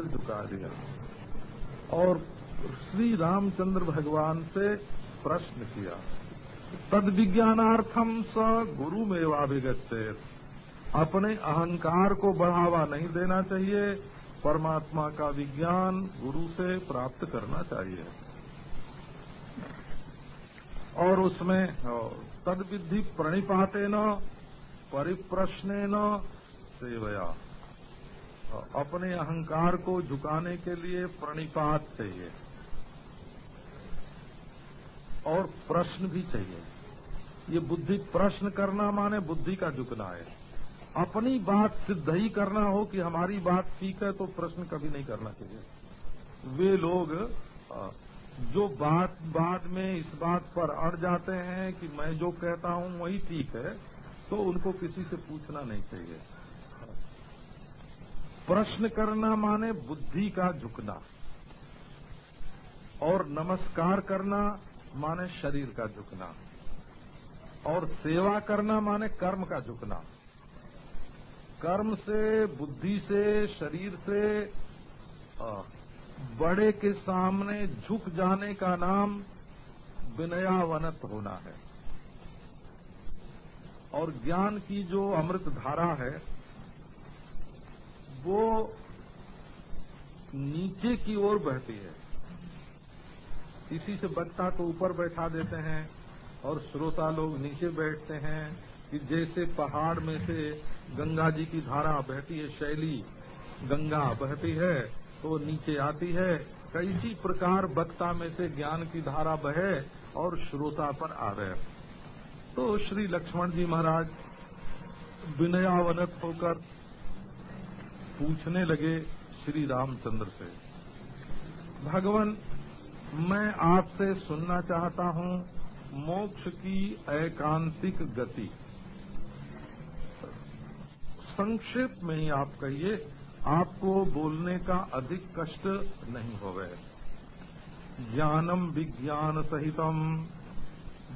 सिर झुका दिया। और श्री रामचंद्र भगवान से प्रश्न किया तद विज्ञानार्थम स गुरु में वाभिगत अपने अहंकार को बढ़ावा नहीं देना चाहिए, परमात्मा का विज्ञान गुरु से प्राप्त करना चाहिए। और उसमें तद विधि प्रणिपाते न परिप्रश्न न सेवया। अपने अहंकार को झुकाने के लिए प्रणिपात चाहिए। और प्रश्न भी चाहिए। ये बुद्धि प्रश्न करना माने बुद्धि का झुकना है। अपनी बात सिद्ध ही करना हो कि हमारी बात ठीक है तो प्रश्न कभी नहीं करना चाहिए। वे लोग जो बात, बाद में इस बात पर अड़ जाते हैं कि मैं जो कहता हूँ वही ठीक है तो उनको किसी से पूछना नहीं चाहिए। प्रश्न करना माने बुद्धि का झुकना। और नमस्कार करना माने शरीर का झुकना। और सेवा करना माने कर्म का झुकना। कर्म से, बुद्धि से, शरीर से बड़े के सामने झुक जाने का नाम विनयावनत होना है। और ज्ञान की जो अमृत धारा है वो नीचे की ओर बहती है। इसी से बक्ता को ऊपर बैठा देते हैं और श्रोता लोग नीचे बैठते हैं कि जैसे पहाड़ में से गंगा जी की धारा बहती है, शैली गंगा बहती है तो नीचे आती है। कैसी प्रकार बक्ता में से ज्ञान की धारा बहे और श्रोता पर आ रहे। तो श्री लक्ष्मण जी महाराज विनयावनत होकर पूछने लगे श्री रामचंद्र से, भगवान, मैं आपसे सुनना चाहता हूँ मोक्ष की एकांतिक गति। संक्षेप में ही आप कहिए, आपको बोलने का अधिक कष्ट नहीं हो गए ज्ञानम विज्ञान सहितम,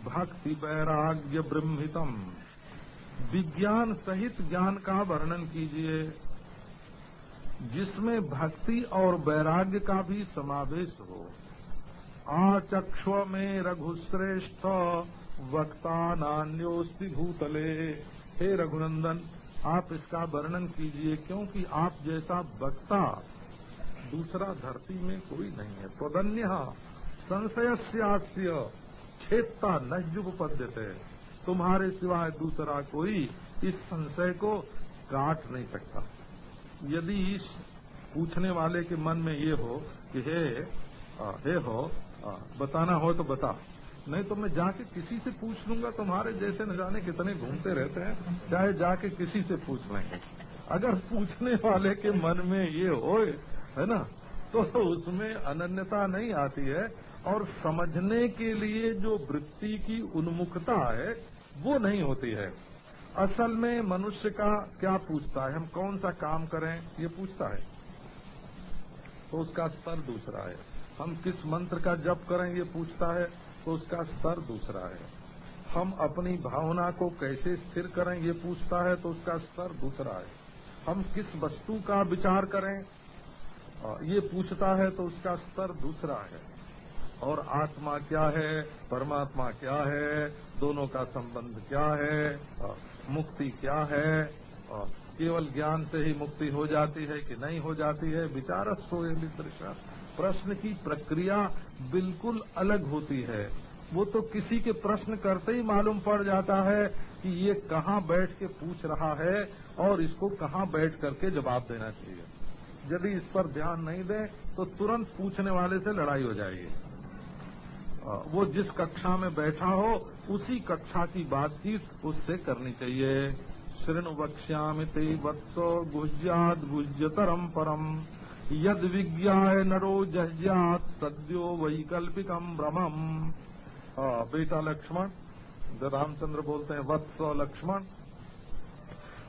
भक्ति वैराग्य ब्रह्मितम। विज्ञान सहित ज्ञान का वर्णन कीजिए। जिसमें भक्ति और वैराग्य का भी समावेश हो। आचक्ष में रघुश्रेष्ठ वक्ता नान्योस्ति भूतले। हे रघुनंदन, आप इसका वर्णन कीजिए, क्योंकि आप जैसा वक्ता दूसरा धरती में कोई नहीं है। त्वदन्य संशय छेदता नजुब पद्यते तुम्हारे सिवाय दूसरा कोई इस संशय को काट नहीं सकता। यदि इस पूछने वाले के मन में ये हो कि हे आ, हे हो हाँ, बताना हो तो बता। नहीं तो मैं जाके किसी से पूछ लूँगा तुम्हारे जैसे न जाने कितने घूमते रहते हैं चाहे जाके किसी से पूछ लेंगे अगर पूछने वाले के मन में ये हो है ना तो उसमें अनन्यता नहीं आती है और समझने के लिए जो वृत्ति की उन्मुखता है वो नहीं होती है। असल में मनुष्य का क्या पूछता है? हम कौन सा काम करें? ये पूछता है। तो उसका स्तर दूसरा है। हम किस मंत्र का जप करें? ये पूछता है। तो उसका स्तर दूसरा है। हम अपनी भावना को कैसे स्थिर करें? ये पूछता है। तो उसका स्तर दूसरा है। हम किस वस्तु का विचार करें? ये पूछता है। तो उसका स्तर दूसरा है। और आत्मा क्या है? परमात्मा क्या है? दोनों का संबंध क्या है? मुक्ति क्या है? और केवल ज्ञान से ही मुक्ति हो जाती है कि नहीं हो जाती है? विचारस सोए दृश्य प्रश्न की प्रक्रिया बिल्कुल अलग होती है। वो तो किसी के प्रश्न करते ही मालूम पड़ जाता है कि ये कहाँ बैठ के पूछ रहा है और इसको कहाँ बैठ करके जवाब देना चाहिए। यदि इस पर ध्यान नहीं दें तो तुरंत पूछने वाले से लड़ाई हो जाएगी। वो जिस कक्षा में बैठा हो उसी कक्षा की बातचीत उससे करनी चाहिए। श्रृण वक्ष्यामित वत्सो गुज्याद गुज्यतरम परम यद विज्ञाय नरो जह्यात सद्यो वैकल्पिकम भ्रमम। बेटा लक्ष्मण रामचंद्र बोलते हैं, वत्स लक्ष्मण,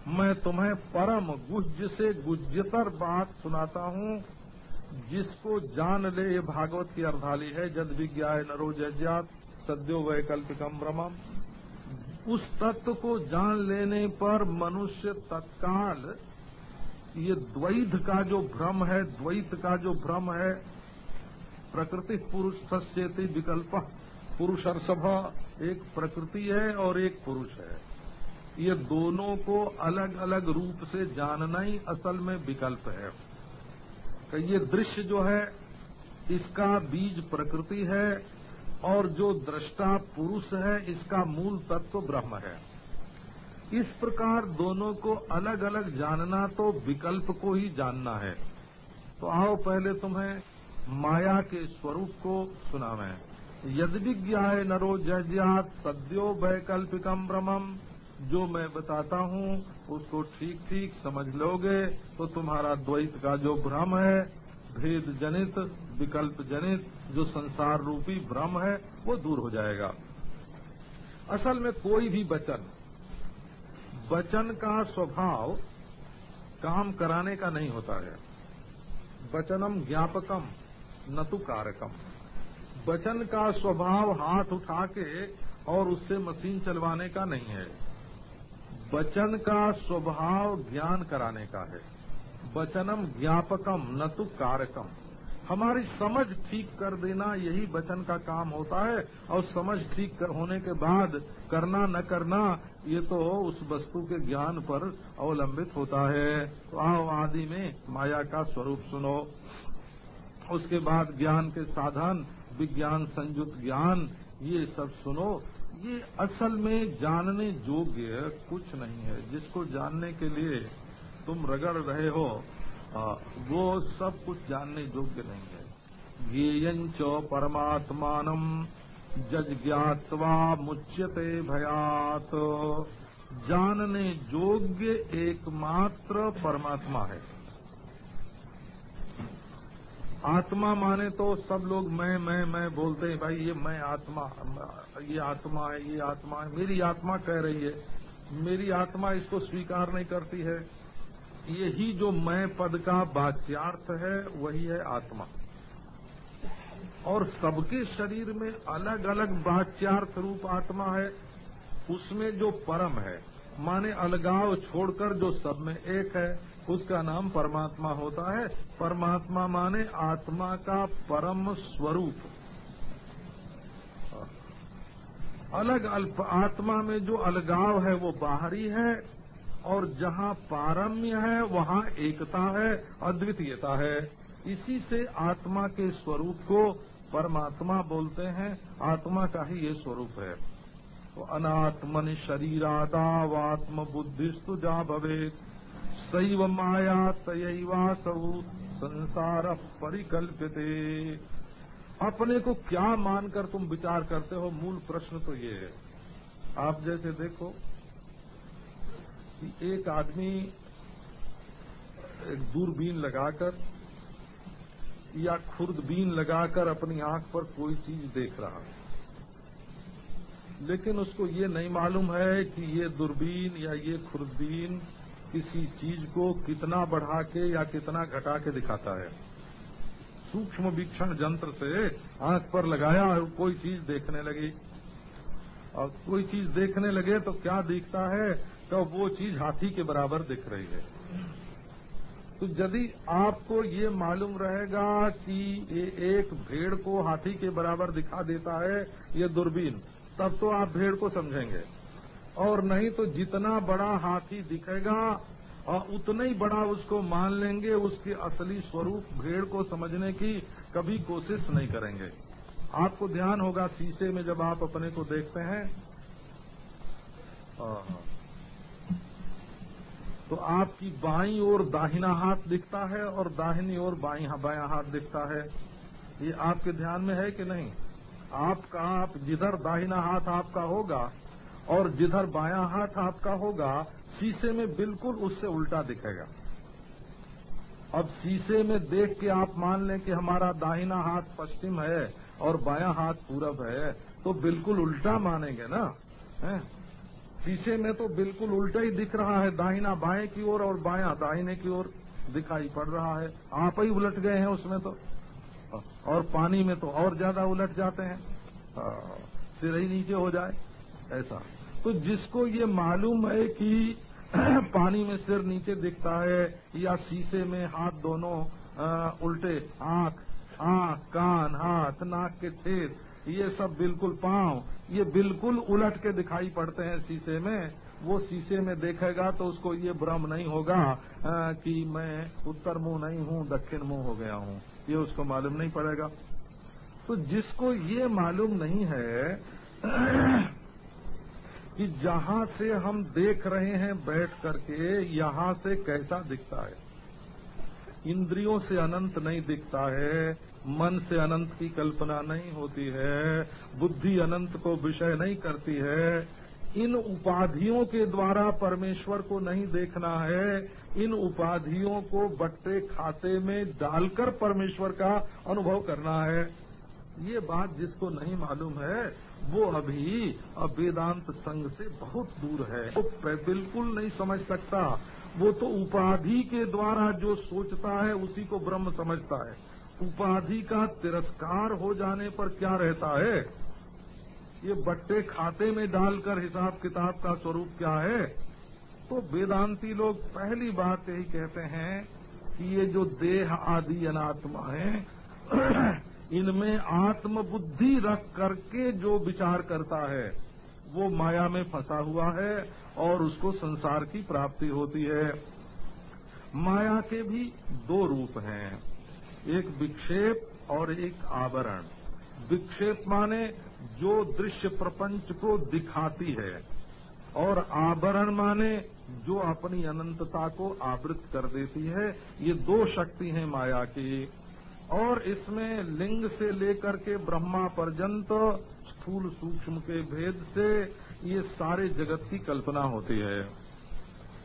मैं तुम्हें परम गुज्ज से गुज्जतर बात सुनाता हूँ, जिसको जान ले ये भागवत की अर्धाली है जद विज्ञाय नरो जज्ञात सद्यो वैकल्पिकम भ्रमम उस तत्व को जान लेने पर मनुष्य तत्काल ये द्वैध का जो भ्रम है, द्वैत का जो भ्रम है, प्रकृति पुरुष सचेती विकल्प। पुरुष एक प्रकृति है और एक पुरुष है। ये दोनों को अलग अलग रूप से जानना ही असल में विकल्प है। कि ये दृश्य जो है, इसका बीज प्रकृति है और जो दृष्टा पुरुष है, इसका मूल तत्व ब्रह्म है। इस प्रकार दोनों को अलग अलग जानना तो विकल्प को ही जानना है। तो आओ पहले तुम्हें माया के स्वरूप को सुना मैं यदि नरो जज्ञात सद्यो वैकल्पिकम ब्रह्मम जो मैं बताता हूँ, उसको ठीक ठीक समझ लोगे तो तुम्हारा द्वैत का जो भ्रम है भेद जनित, विकल्प जनित, जो संसार रूपी भ्रम है, वो दूर हो जाएगा। असल में कोई भी वचन वचन का स्वभाव काम कराने का नहीं होता है। वचनम ज्ञापकम, न तो कारकम। वचन का स्वभाव हाथ उठा के और उससे मशीन चलवाने का नहीं है। वचन का स्वभाव ज्ञान कराने का है। वचनम ज्ञापकम, न तो कारकम। हमारी समझ ठीक कर देना यही वचन का काम होता है, और समझ ठीक होने के बाद करना न करना, ये तो उस वस्तु के ज्ञान पर अवलंबित होता है। तो आओ आदि में माया का स्वरूप सुनो। उसके बाद ज्ञान के साधन, विज्ञान, संयुक्त ज्ञान, ये सब सुनो। ये असल में जानने योग्य कुछ नहीं है। जिसको जानने के लिए तुम रगड़ रहे हो वो सब कुछ जानने योग्य नहीं है। ज्ञेयंच परमात्मान जज ज्ञातवा मुच्यते भयात। जानने योग्य एकमात्र परमात्मा है। आत्मा माने तो सब लोग मैं मैं मैं बोलते हैं, भाई, ये मैं आत्मा, ये आत्मा है, ये आत्मा है, मेरी आत्मा कह रही है। मेरी आत्मा इसको स्वीकार नहीं करती है। यही जो मैं पद का वाच्यार्थ है, वही है आत्मा। और सबके शरीर में अलग अलग वाच्यार्थ रूप आत्मा है, उसमें जो परम है, माने अलगाव छोड़कर जो सब में एक है, उसका नाम परमात्मा होता है। परमात्मा माने आत्मा का परम स्वरूप। अलग अल्प आत्मा में जो अलगाव है, वो बाहरी है और जहाँ पारम्य है, वहाँ एकता है, अद्वितीयता है। इसी से आत्मा के स्वरूप को परमात्मा बोलते हैं। आत्मा का ही ये स्वरूप है। तो अनात्मन शरीरादावात्म बुद्धिस्तु जा भवे सैव माया तयवासौ संसार परिकल्पिते अपने को क्या मानकर तुम विचार करते हो? मूल प्रश्न तो ये है। आप जैसे देखो कि एक आदमी एक दूरबीन लगाकर या खुर्दबीन लगाकर अपनी आँख पर कोई चीज़ देख रहा है। लेकिन उसको ये नहीं मालूम है कि ये दूरबीन या ये खुर्दबीन किसी चीज़ को कितना बढ़ा के या कितना घटा के दिखाता है। सूक्ष्म वीक्षण यंत्र से आँख पर लगाया और कोई चीज़ देखने लगी। और कोई चीज़ देखने लगे तो क्या दिखता है? तो वो चीज़ हाथी के बराबर दिख रही है। तो यदि आपको ये मालूम रहेगा कि ये एक भेड़ को हाथी के बराबर दिखा देता है, ये दूरबीन, तब तो आप भेड़ को समझेंगे। और नहीं तो जितना बड़ा हाथी दिखेगा, और उतना ही बड़ा उसको मान लेंगे, उसके असली स्वरूप भेड़ को समझने की कभी कोशिश नहीं करेंगे। आपको ध्यान होगा, शीशे में जब आप अपने को देखते हैं तो आपकी बाई और दाहिना हाथ दिखता है और दाहिनी और बाई बाया हाथ दिखता है। ये आपके ध्यान में है कि नहीं? आपका, आप जिधर दाहिना हाथ आपका होगा और जिधर बाया हाथ आपका होगा, शीशे में बिल्कुल उससे उल्टा दिखेगा। अब शीशे में देख के आप मान लें कि हमारा दाहिना हाथ पश्चिम है और बाया हाथ पूरब है तो बिल्कुल उल्टा मानेंगे ना? है? शीशे में तो बिल्कुल उल्टा ही दिख रहा है दाहिना बाएँ की ओर और बाया दाहिने की ओर दिखाई पड़ रहा है। आप ही उलट गए हैं उसमें तो। और पानी में तो और ज़्यादा उलट जाते हैं। सिर ही नीचे हो जाए ऐसा। तो जिसको ये मालूम है कि पानी में सिर नीचे दिखता है या शीशे में हाथ दोनों आ, उल्टे आँख आँख कान हाथ नाक के छेद ये सब बिल्कुल पाँव ये बिल्कुल उलट के दिखाई पड़ते हैं शीशे में। वो शीशे में देखेगा तो उसको ये भ्रम नहीं होगा आ, कि मैं उत्तर मुँह नहीं हूँ दक्षिण मुँह हो गया हूँ। ये उसको मालूम नहीं पड़ेगा। तो जिसको ये मालूम नहीं है कि जहाँ से हम देख रहे हैं बैठ करके यहाँ से कैसा दिखता है। इंद्रियों से अनंत नहीं दिखता है, मन से अनंत की कल्पना नहीं होती है, बुद्धि अनंत को विषय नहीं करती है। इन उपाधियों के द्वारा परमेश्वर को नहीं देखना है, इन उपाधियों को बट्टे खाते में डालकर परमेश्वर का अनुभव करना है। ये बात जिसको नहीं मालूम है, वो अभी वेदांत संघ से बहुत दूर है। वो बिल्कुल नहीं समझ सकता वो तो उपाधि के द्वारा जो सोचता है, उसी को ब्रह्म समझता है। उपाधि का तिरस्कार हो जाने पर क्या रहता है? ये बट्टे खाते में डालकर हिसाब किताब का स्वरूप क्या है? तो वेदांती लोग पहली बात यही कहते हैं कि ये जो देह आदि अनात्मा है, इनमें आत्मबुद्धि रख करके जो विचार करता है वो माया में फंसा हुआ है और उसको संसार की प्राप्ति होती है। माया के भी दो रूप हैं, एक विक्षेप और एक आवरण। विक्षेप माने जो दृश्य प्रपंच को दिखाती है और आवरण माने जो अपनी अनंतता को आवृत कर देती है। ये दो शक्ति हैं माया की। और इसमें लिंग से लेकर के ब्रह्मा पर्यंत स्थूल सूक्ष्म के भेद से ये सारे जगत की कल्पना होती है।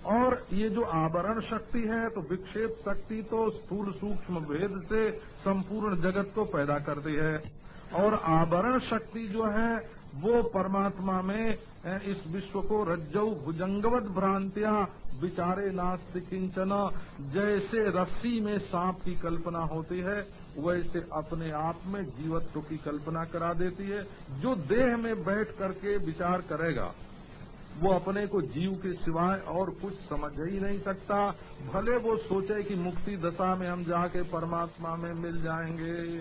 और ये जो आवरण शक्ति है तो विक्षेप शक्ति तो स्थूल सूक्ष्म भेद से संपूर्ण जगत को पैदा करती है। और आवरण शक्ति जो है, वो परमात्मा में इस विश्व को रज्जु भुजंगवत भ्रांतियाँ, विचारे नास्ति किंचन, जैसे रस्सी में सांप की कल्पना होती है वैसे अपने आप में जीवत्व की कल्पना करा देती है। जो देह में बैठ करके विचार करेगा, वो अपने को जीव के सिवाय और कुछ समझ ही नहीं सकता। भले वो सोचे कि मुक्ति दशा में हम जाके परमात्मा में मिल जाएँगे,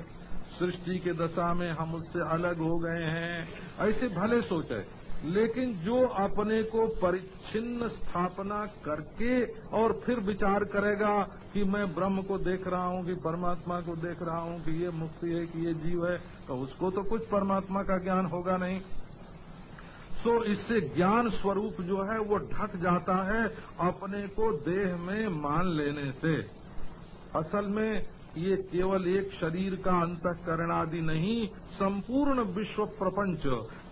सृष्टि के दशा में हम उससे अलग हो गए हैं, ऐसे भले सोचे। लेकिन जो अपने को परिच्छिन्न स्थापना करके और फिर विचार करेगा कि मैं ब्रह्म को देख रहा हूँ, कि परमात्मा को देख रहा हूँ, कि ये मुक्ति है, कि ये जीव है तो उसको तो कुछ परमात्मा का ज्ञान होगा नहीं। तो इससे ज्ञान स्वरूप जो है, वो ढक जाता है अपने को देह में मान लेने से। असल में ये केवल एक शरीर का अंतकरण आदि नहीं, संपूर्ण विश्व प्रपंच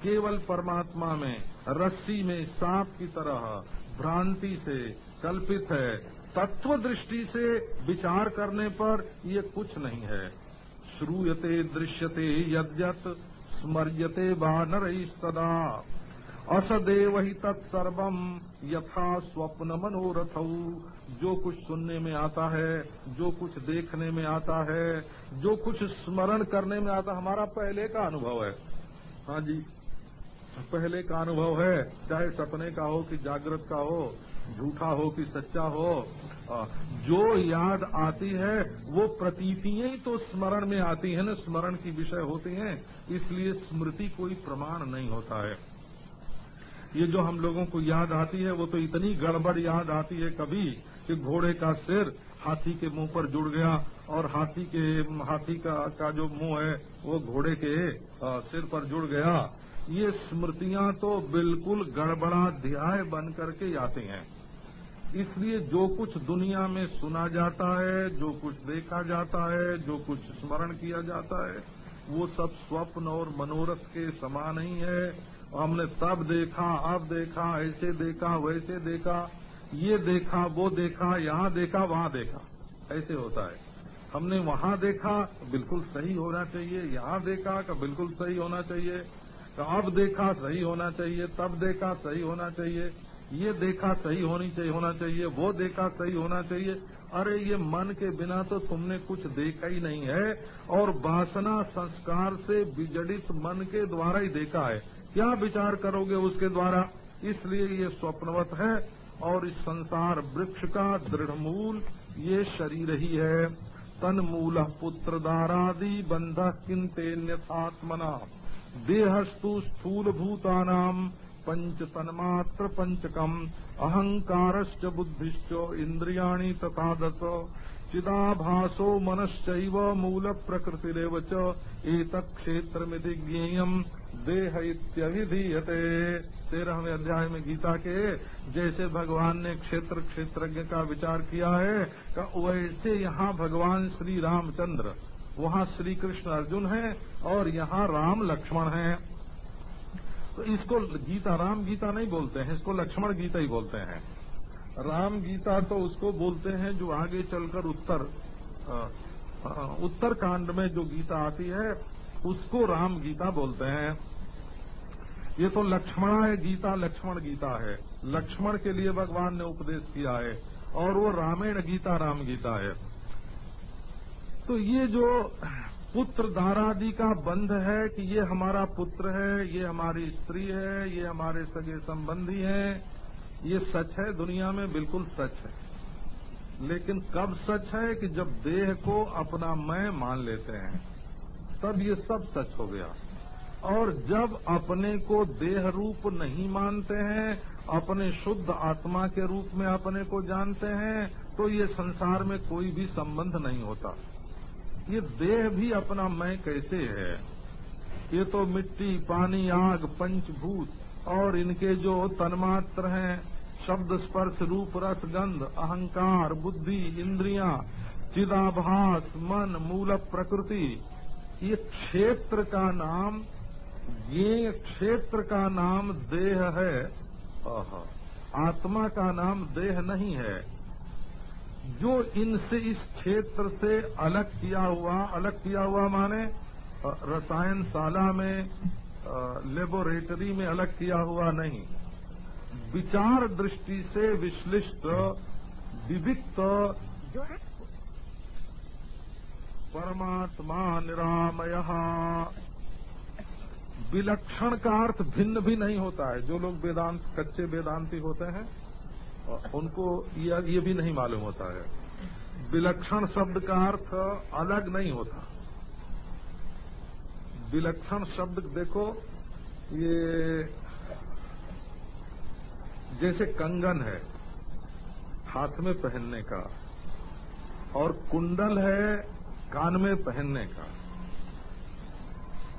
केवल परमात्मा में, रस्सी में सांप की तरह भ्रांति से कल्पित है। तत्व दृष्टि से विचार करने पर ये कुछ नहीं है। श्रूयते दृश्यते यद्यत, स्मर्यते बानर सदा। असदेव ही तत्सर्वम यथा स्वप्न मनोरथ। जो कुछ सुनने में आता है, जो कुछ देखने में आता है, जो कुछ स्मरण करने में आता हमारा पहले का अनुभव है। हाँ जी। पहले का अनुभव है, चाहे सपने का हो कि जागृत का हो, झूठा हो कि सच्चा हो जो याद आती है, वो प्रतीतियाँ ही तो स्मरण में आती है ना, स्मरण की विषय होती हैं, इसलिए स्मृति कोई प्रमाण नहीं होता है। ये जो हम लोगों को याद आती है, वो तो इतनी गड़बड़ याद आती है कभी कि घोड़े का सिर हाथी के मुँह पर जुड़ गया और हाथी के, हाथी का का जो मुँह है, वो घोड़े के सिर पर जुड़ गया। ये स्मृतियाँ तो बिल्कुल गड़बड़ाध्याय बन करके आते हैं। इसलिए जो कुछ दुनिया में सुना जाता है, जो कुछ देखा जाता है, जो कुछ स्मरण किया जाता है, वो सब स्वप्न और मनोरथ के समान ही है। हमने तब देखा अब देखा, ऐसे देखा, वैसे देखा, ये देखा, वो देखा, यहाँ देखा, वहाँ देखा, ऐसे होता है। हमने वहाँ देखा, बिल्कुल सही होना चाहिए, यहाँ देखा का बिल्कुल सही होना चाहिए। तो अब देखा सही होना चाहिए, तब देखा सही होना चाहिए, ये देखा सही होनी चाहिए, होना चाहिए, वो देखा सही होना चाहिए। अरे ये मन के बिना तो तुमने कुछ देखा ही नहीं है, और वासना संस्कार से विजड़ित मन के द्वारा ही देखा है। क्या विचार करोगे उसके द्वारा? इसलिए ये स्वप्नवत है, और इस संसार वृक्ष का दृढ़ मूल ये शरीर ही है। तन मूल पुत्र दारादि बंध किन्तेन्यथात्मना देहस्तु स्थूल भूतानाम पंच तन्मात्र पंचकम अहंकारश्च बुद्धिश्च इंद्रियाणि तथा दस चिदाभासो मनश्चैव मूल प्रकृतिरेव च एतत् क्षेत्रमिति ज्ञेयम देह इत्यभिधीयते। तेरहवें अध्याय में गीता के जैसे भगवान ने क्षेत्र क्षेत्रज्ञ का विचार किया है, का वैसे यहाँ भगवान श्री रामचंद्र वहाँ श्री कृष्ण अर्जुन है और यहाँ राम लक्ष्मण है। तो इसको गीता, राम गीता नहीं बोलते हैं, इसको लक्ष्मण गीता ही बोलते हैं। राम गीता तो उसको बोलते हैं जो आगे चलकर उत्तर उत्तर कांड में जो गीता आती है, उसको राम गीता बोलते हैं। ये तो लक्ष्मणा है, गीता लक्ष्मण गीता है। लक्ष्मण के लिए भगवान ने उपदेश किया है और वो रामायण गीता, राम गीता है। तो ये जो पुत्र दारादि का बंध है कि ये हमारा पुत्र है, ये हमारी स्त्री है, ये हमारे सगे संबंधी हैं, ये सच है, दुनिया में बिल्कुल सच है। लेकिन कब सच है कि जब देह को अपना मैं मान लेते हैं, तब ये सब सच हो गया। और जब अपने को देह रूप नहीं मानते हैं, अपने शुद्ध आत्मा के रूप में अपने को जानते हैं तो ये संसार में कोई भी संबंध नहीं होता। ये देह भी अपना मैं कैसे है? ये तो मिट्टी, पानी, आग, पंचभूत और इनके जो तन्मात्र हैं, शब्द स्पर्श, रूप, रस, गंध, अहंकार, बुद्धि, इंद्रियाँ, चिदाभास, मन, मूल प्रकृति, ये क्षेत्र का नाम, ये क्षेत्र का नाम देह है। आत्मा का नाम देह नहीं है। जो इनसे इस क्षेत्र से अलग किया हुआ, अलग किया हुआ माने रसायन शाला में लेबोरेटरी में अलग किया हुआ नहीं। विचार दृष्टि से विश्लिष्ट, विविक्त, परमात्मा निरामय। विलक्षण का अर्थ भिन्न भी नहीं होता है। जो लोग वेदांत, कच्चे वेदांती होते हैं उनको ये, भी नहीं मालूम होता है। विलक्षण शब्द का अर्थ अलग नहीं होता। विलक्षण शब्द देखो ये जैसे कंगन है हाथ में पहनने का और कुंडल है कान में पहनने का।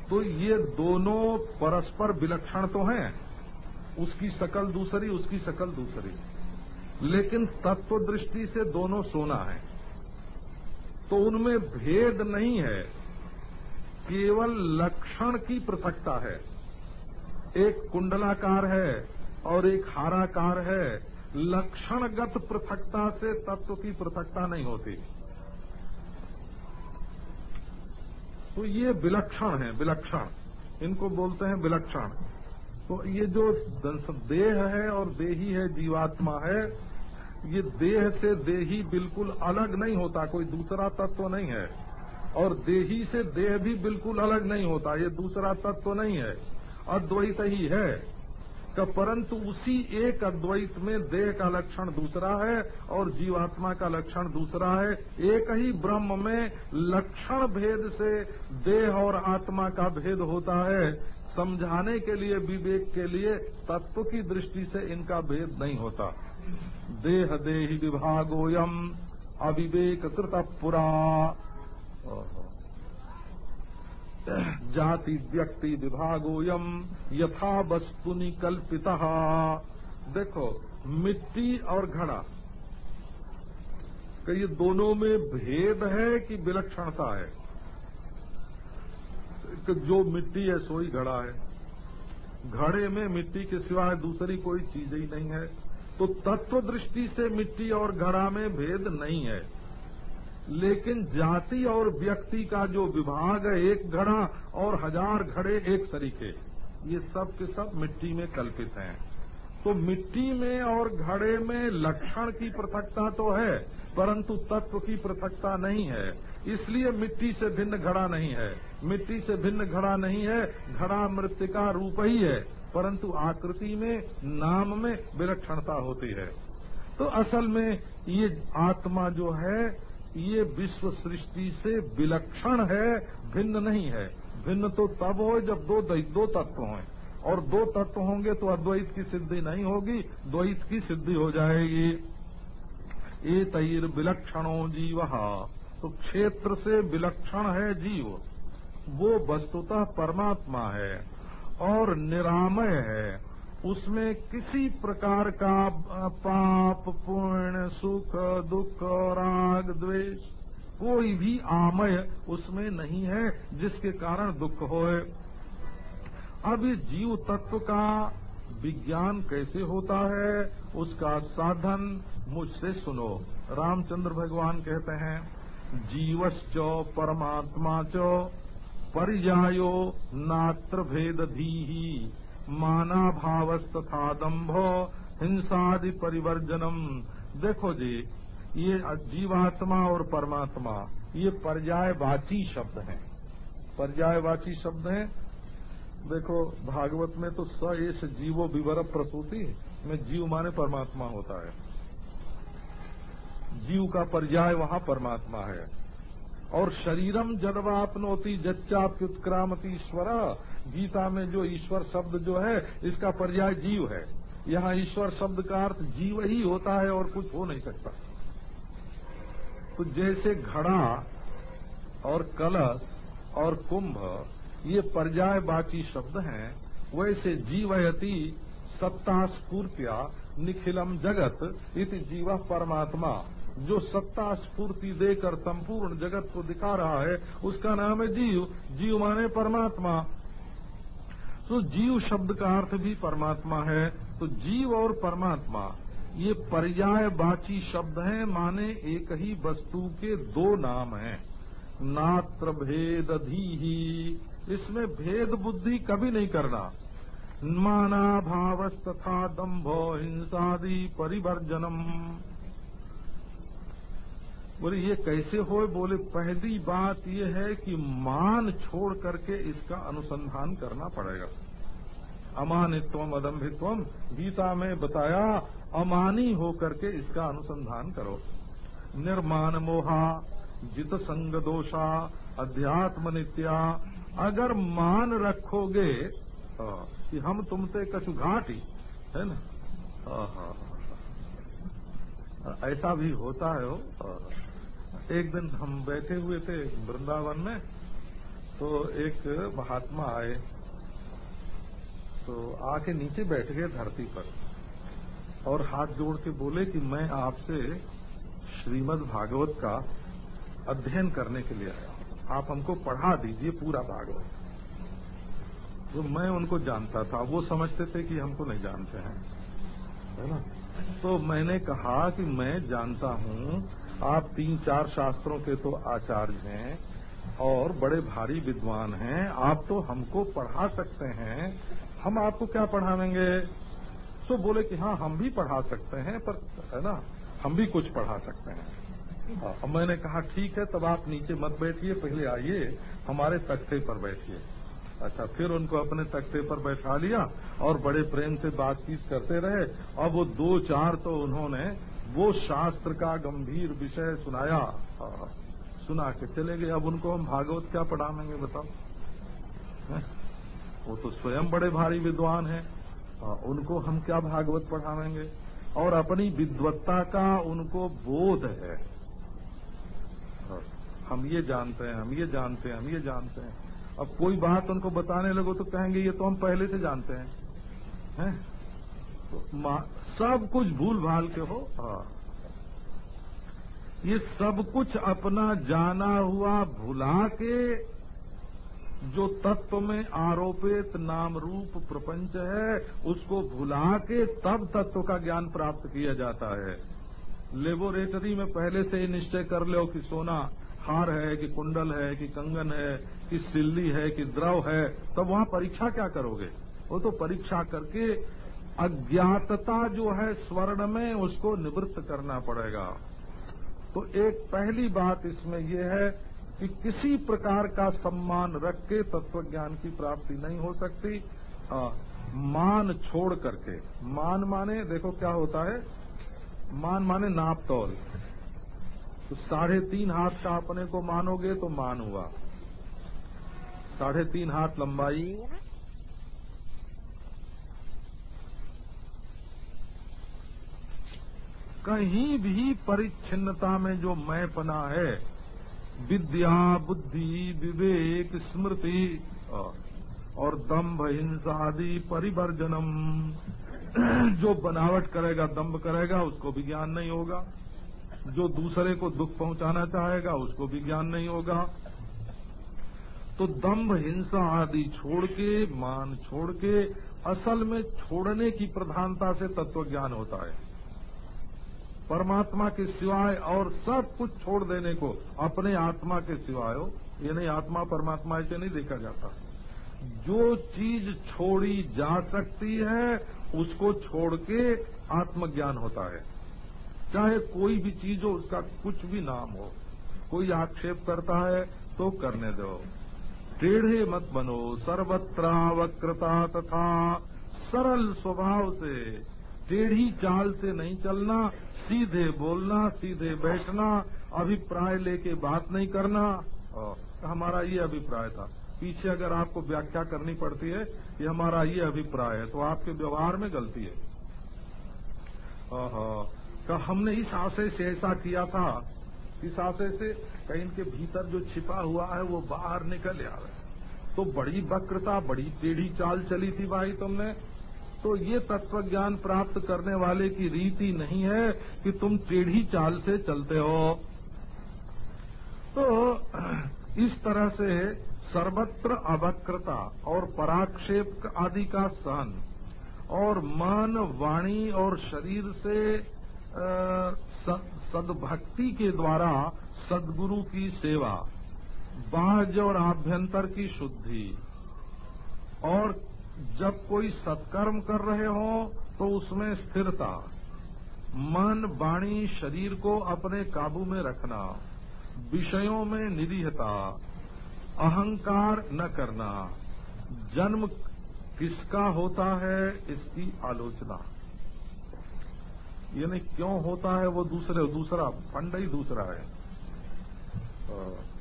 तो ये दोनों परस्पर विलक्षण तो हैं। उसकी शकल दूसरी उसकी शकल दूसरी। लेकिन तत्व दृष्टि से दोनों सोना है। तो उनमें भेद नहीं है। केवल लक्षण की पृथकता है। एक कुंडलाकार है और एक हाराकार है। लक्षणगत पृथकता से तत्व की पृथकता नहीं होती। तो ये विलक्षण है, विलक्षण। इनको बोलते हैं विलक्षण। तो ये जो देह है और देही है, जीवात्मा है, ये देह से देही बिल्कुल अलग नहीं होता, कोई दूसरा तत्व तो नहीं है। और देही से देह भी बिल्कुल अलग नहीं होता, ये दूसरा तत्व तो नहीं है, अद्वैत ही है। तो परंतु उसी एक अद्वैत में देह का लक्षण दूसरा है और जीवात्मा का लक्षण दूसरा है। एक ही ब्रह्म में लक्षण भेद से देह और आत्मा का भेद होता है। समझाने के लिए, विवेक के लिए तत्व की दृष्टि से इनका भेद नहीं होता। देह देहि विभागोयम अविवेक कृत पुरा। जाति व्यक्ति विभागोयम यथा वस्तुनि कल्पिता देखो, मिट्टी और घड़ा कि ये दोनों में भेद है कि विलक्षणता है? कि जो मिट्टी है सोई घड़ा है। घड़े में मिट्टी के सिवाय दूसरी कोई चीज़ ही नहीं है। तो तत्व दृष्टि से मिट्टी और घड़ा में भेद नहीं है। लेकिन जाति और व्यक्ति का जो विभाग है, एक घड़ा और हज़ार घड़े एक तरीके, ये सब के सब मिट्टी में कल्पित हैं। तो मिट्टी में और घड़े में लक्षण की पृथकता तो है, परंतु तत्व की पृथकता नहीं है। इसलिए मिट्टी से भिन्न घड़ा नहीं है। मिट्टी से भिन्न घड़ा नहीं है, घड़ा मृतिका रूप ही है, परंतु आकृति में, नाम में विलक्षणता होती है। तो असल में ये आत्मा जो है, ये विश्व सृष्टि से विलक्षण है, भिन्न नहीं है। भिन्न तो तब हो जब दो दो तत्व हों। और दो तत्व होंगे तो अद्वैत की सिद्धि नहीं होगी, द्वैत की सिद्धि हो जाएगी। ये तैर विलक्षणों जीव। तो क्षेत्र से विलक्षण है जीव। वो वस्तुतः परमात्मा है और निरामय है। उसमें किसी प्रकार का पाप, पुण्य, सुख, दुख, राग, द्वेष, कोई भी आमय उसमें नहीं है, जिसके कारण दुख होए। अब इस जीव तत्व का विज्ञान कैसे होता है, उसका साधन मुझसे सुनो। रामचंद्र भगवान कहते हैं जीवश्च परमात्मा च परिजायो नात्र भेद धी माना भावस्तथा दम्भ हिंसादि परिवर्जनम। देखो जी, ये जीवात्मा और परमात्मा, ये पर्यायवाची शब्द हैं। पर्यायवाची शब्द हैं? देखो, भागवत में तो स एस जीवो विवर प्रसूति, में जीव माने परमात्मा होता है। जीव का पर्याय वहाँ परमात्मा है। और शरीरम जदवापनोति जच्चाप्युत्क्रामती ईश्वर। गीता में जो ईश्वर शब्द जो है, इसका पर्याय जीव है। यहाँ ईश्वर शब्द का अर्थ जीव ही होता है और कुछ हो नहीं सकता। तो जैसे घड़ा और कलश और कुंभ, ये पर्याय बाकी शब्द हैं, वैसे जीवयति सत्ता स्फूर्तिया निखिलम जगत इति जीव परमात्मा। जो सत्ता स्फूर्ति देकर संपूर्ण जगत को दिखा रहा है, उसका नाम है जीव। जीव माने परमात्मा। तो जीव शब्द का अर्थ भी परमात्मा है। तो जीव और परमात्मा, ये पर्याय बाची शब्द हैं, माने एक ही वस्तु के दो नाम हैं। नात्र भेद ही इसमें भेद बुद्धि कभी नहीं करना। माना भाव तथा दम्भ हिंसादि परिवर्जनम। बोले, ये कैसे हो बोले, पहली बात ये है कि मान छोड़ करके इसका अनुसंधान करना पड़ेगा। अमानित्व अदम्भित्वम, गीता में बताया, अमानी हो करके इसका अनुसंधान करो। निर्माण मोहा, जित संग दोषा अध्यात्म नित्या अगर मान रखोगे कि हम तुमसे कछु घाटी, है ना? ऐसा भी होता है वो एक दिन हम बैठे हुए थे वृंदावन में तो एक महात्मा आए तो आके नीचे बैठ गए धरती पर और हाथ जोड़ के बोले कि मैं आपसे श्रीमद् भागवत का अध्ययन करने के लिए आया आप हमको पढ़ा दीजिए पूरा भागवत। तो मैं उनको जानता था, वो समझते थे कि हमको नहीं जानते हैं, है ना? तो मैंने कहा कि मैं जानता हूँ आप तीन चार शास्त्रों के तो आचार्य हैं और बड़े भारी विद्वान हैं। आप तो हमको पढ़ा सकते हैं। हम आपको क्या पढ़ावेंगे तो बोले कि हाँ हम भी पढ़ा सकते हैं, पर है ना, हम भी कुछ पढ़ा सकते हैं। अब मैंने कहा, ठीक है, तब आप नीचे मत बैठिए, पहले आइए, हमारे तख्ते पर बैठिए। अच्छा फिर उनको अपने तख्ते पर बैठा लिया और बड़े प्रेम से बातचीत करते रहे। और वो दो चार तो उन्होंने वो शास्त्र का गंभीर विषय सुनाया। सुना के चले गए। अब उनको हम भागवत क्या पढ़ावेंगे बताओ? वो तो स्वयं बड़े भारी विद्वान हैं। उनको हम क्या भागवत पढ़ावेंगे और अपनी विद्वत्ता का उनको बोध है। हम ये जानते हैं, हम ये जानते हैं, हम ये जानते हैं। अब कोई बात उनको बताने लगो तो कहेंगे, ये तो हम पहले से जानते हैं। हैं? सब कुछ भूल भाल के हो। हाँ। ये सब कुछ अपना जाना हुआ भुला के जो तत्व में आरोपित नाम रूप प्रपंच है उसको भुला के तब तत्व का ज्ञान प्राप्त किया जाता है। लेबोरेटरी में पहले से ही निश्चय कर लो कि सोना हार है कि कुंडल है कि कंगन है कि सिल्ली है कि द्रव है तब वहाँ परीक्षा क्या करोगे? वो तो परीक्षा करके अज्ञातता जो है स्वर्ण में उसको निवृत्त करना पड़ेगा। तो एक पहली बात इसमें यह है कि किसी प्रकार का सम्मान रख के तत्व ज्ञान की प्राप्ति नहीं हो सकती। आ, मान छोड़ करके। मान माने देखो क्या होता है। मान माने नाप तौल। तो साढ़े तीन हाथ का अपने को मानोगे तो मान हुआ। साढ़े तीन हाथ लंबाई। कहीं भी परिच्छिन्नता में जो मैं पना है, विद्या, बुद्धि, विवेक, स्मृति और दम्भ हिंसा आदि परिवर्जनम जो बनावट करेगा दम्भ करेगा, उसको भी ज्ञान नहीं होगा। जो दूसरे को दुख पहुंचाना चाहेगा, उसको भी ज्ञान नहीं होगा। तो दम्भ हिंसा आदि छोड़ के, मान छोड़ के, असल में छोड़ने की प्रधानता से तत्व ज्ञान होता है। परमात्मा के सिवाय और सब कुछ छोड़ देने को अपने आत्मा के सिवाय हो, ये नहीं, आत्मा परमात्मा ऐसे नहीं देखा जाता। जो चीज़ छोड़ी जा सकती है, उसको छोड़ के आत्मज्ञान होता है। चाहे कोई भी चीज़ हो, उसका कुछ भी नाम हो, कोई आक्षेप करता है तो करने दो। टेढ़े मत बनो सर्वत्र वक्रता तथा सरल स्वभाव से। टेढ़ी चाल से नहीं चलना, सीधे बोलना, सीधे बैठना, अभिप्राय लेके बात नहीं करना। हमारा ये अभिप्राय था। पीछे अगर आपको व्याख्या करनी पड़ती है कि हमारा ये अभिप्राय है तो आपके व्यवहार में गलती है। तो हमने इस आशय से ऐसा किया था। इस आशय से कहीं इनके भीतर जो छिपा हुआ है, वो बाहर निकल आ रहा है। तो बड़ी वक्रता, बड़ी टेढ़ी चाल चली थी भाई तुमने। तो ये तत्व ज्ञान प्राप्त करने वाले की रीति नहीं है कि तुम टेढ़ी चाल से चलते हो। तो इस तरह से सर्वत्र अवक्रता और पराक्षेप आदि का सहन और मन, वाणी और शरीर से सदभक्ति के द्वारा सदगुरु की सेवा, बाह्य और आभ्यंतर की शुद्धि और जब कोई सत्कर्म कर रहे हो तो उसमें स्थिरता। मन, वाणी, शरीर को अपने काबू में रखना। विषयों में निरीहता। अहंकार न करना। जन्म किसका होता है, इसकी आलोचना। यानी क्यों होता है वो दूसरे, दूसरा, फंड ही दूसरा है।